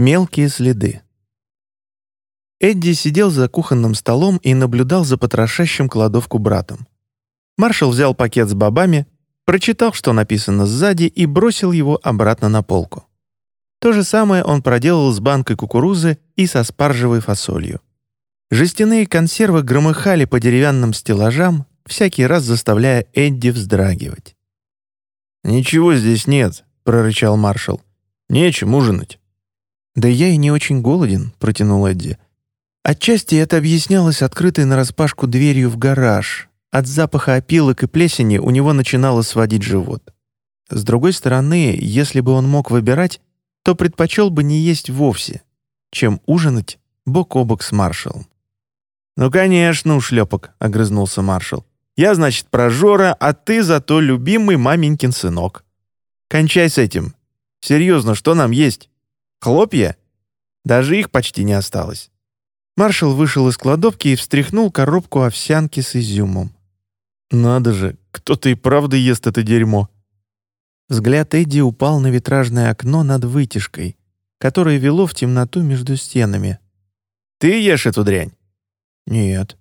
Мелкие следы. Эдди сидел за кухонным столом и наблюдал за потрошащим кладовку братом. Маршал взял пакет с бобами, прочитал, что написано сзади, и бросил его обратно на полку. То же самое он проделал с банкой кукурузы и со спаржевой фасолью. Жестяные консервы громыхали по деревянным стеллажам, всякий раз заставляя Эдди вздрагивать. «Ничего здесь нет», — прорычал маршал. «Нечем ужинать». «Да я и не очень голоден», — протянул Эдди. Отчасти это объяснялось открытой нараспашку дверью в гараж. От запаха опилок и плесени у него начинало сводить живот. С другой стороны, если бы он мог выбирать, то предпочел бы не есть вовсе, чем ужинать бок о бок с маршалом. «Ну, конечно, ушлепок», — огрызнулся маршал. «Я, значит, прожора, а ты зато любимый маменькин сынок. Кончай с этим. Серьезно, что нам есть? Хлопья? Даже их почти не осталось». Маршал вышел из кладовки и встряхнул коробку овсянки с изюмом. «Надо же, кто-то и правда ест это дерьмо». Взгляд Эдди упал на витражное окно над вытяжкой, которое вело в темноту между стенами. «Ты ешь эту дрянь?» «Нет».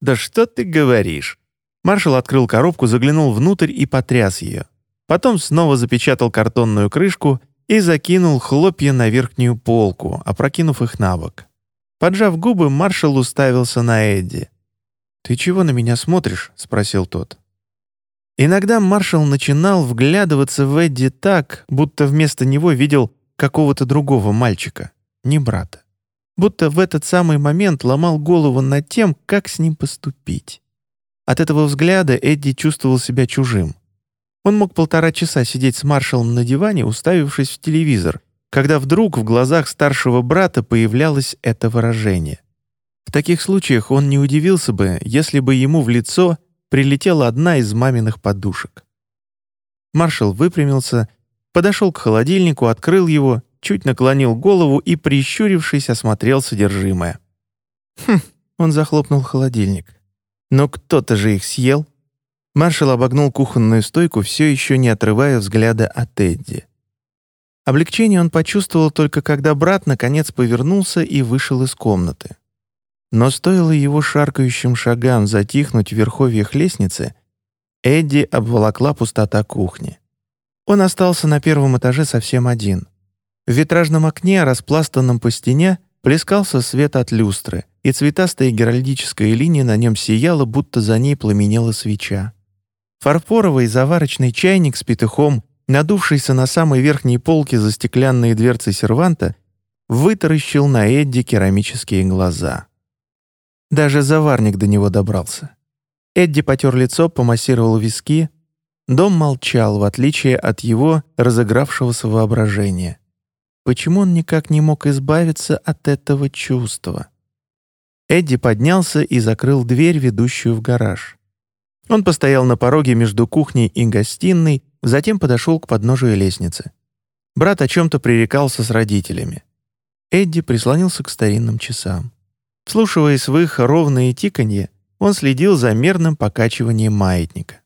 «Да что ты говоришь?» Маршал открыл коробку, заглянул внутрь и потряс ее. Потом снова запечатал картонную крышку и закинул хлопья на верхнюю полку, опрокинув их на бок. Поджав губы, маршал уставился на Эдди. «Ты чего на меня смотришь?» — спросил тот. Иногда маршал начинал вглядываться в Эдди так, будто вместо него видел какого-то другого мальчика, не брата будто в этот самый момент ломал голову над тем, как с ним поступить. От этого взгляда Эдди чувствовал себя чужим. Он мог полтора часа сидеть с маршалом на диване, уставившись в телевизор, когда вдруг в глазах старшего брата появлялось это выражение. В таких случаях он не удивился бы, если бы ему в лицо прилетела одна из маминых подушек. Маршал выпрямился, подошел к холодильнику, открыл его чуть наклонил голову и, прищурившись, осмотрел содержимое. Хм, он захлопнул холодильник. Но кто-то же их съел. Маршал обогнул кухонную стойку, все еще не отрывая взгляда от Эдди. Облегчение он почувствовал только когда брат наконец повернулся и вышел из комнаты. Но стоило его шаркающим шагам затихнуть в верховьях лестницы, Эдди обволокла пустота кухни. Он остался на первом этаже совсем один. В витражном окне, распластанном по стене, плескался свет от люстры, и цветастая геральдическая линия на нем сияла, будто за ней пламенела свеча. Фарфоровый заварочный чайник с петухом, надувшийся на самой верхней полке за стеклянные дверцы серванта, вытаращил на Эдди керамические глаза. Даже заварник до него добрался. Эдди потер лицо, помассировал виски. Дом молчал, в отличие от его разыгравшегося воображения. Почему он никак не мог избавиться от этого чувства? Эдди поднялся и закрыл дверь, ведущую в гараж. Он постоял на пороге между кухней и гостиной, затем подошел к подножию лестницы. Брат о чем-то пререкался с родителями. Эдди прислонился к старинным часам. Вслушиваясь в их ровное тиканье, он следил за мерным покачиванием маятника.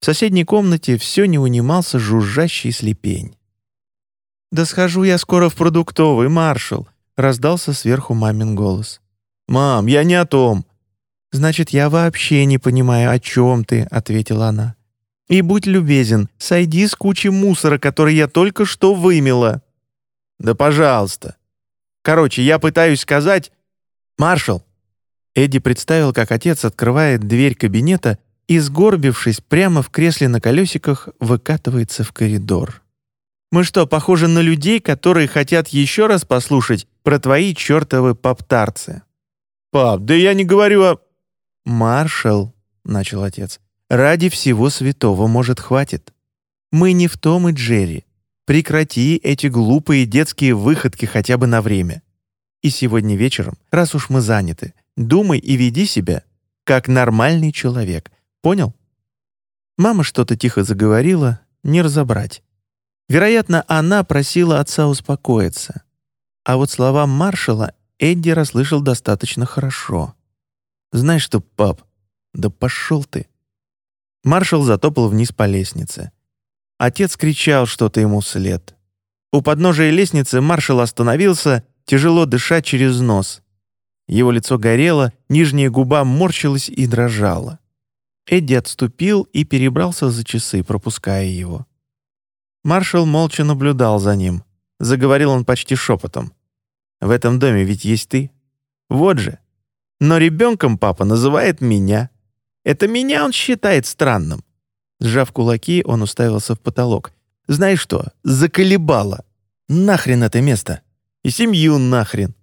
В соседней комнате все не унимался жужжащий слепень. «Да схожу я скоро в продуктовый, маршал», — раздался сверху мамин голос. «Мам, я не о том». «Значит, я вообще не понимаю, о чем ты», — ответила она. «И будь любезен, сойди с кучи мусора, который я только что вымела». «Да пожалуйста. Короче, я пытаюсь сказать...» «Маршал!» Эдди представил, как отец открывает дверь кабинета и, сгорбившись прямо в кресле на колесиках, выкатывается в коридор. Мы что, похожи на людей, которые хотят еще раз послушать про твои чертовы поптарцы?» «Пап, да я не говорю о...» «Маршал», — начал отец, — «ради всего святого, может, хватит? Мы не в том и Джерри. Прекрати эти глупые детские выходки хотя бы на время. И сегодня вечером, раз уж мы заняты, думай и веди себя, как нормальный человек. Понял?» Мама что-то тихо заговорила, не разобрать. Вероятно, она просила отца успокоиться. А вот слова маршала Эдди расслышал достаточно хорошо. «Знаешь что, пап, да пошел ты!» Маршал затопал вниз по лестнице. Отец кричал что-то ему вслед. У подножия лестницы маршал остановился, тяжело дыша через нос. Его лицо горело, нижняя губа морщилась и дрожала. Эдди отступил и перебрался за часы, пропуская его. Маршал молча наблюдал за ним. Заговорил он почти шепотом. «В этом доме ведь есть ты. Вот же. Но ребенком папа называет меня. Это меня он считает странным». Сжав кулаки, он уставился в потолок. «Знаешь что? Заколебало. Нахрен это место. И семью нахрен.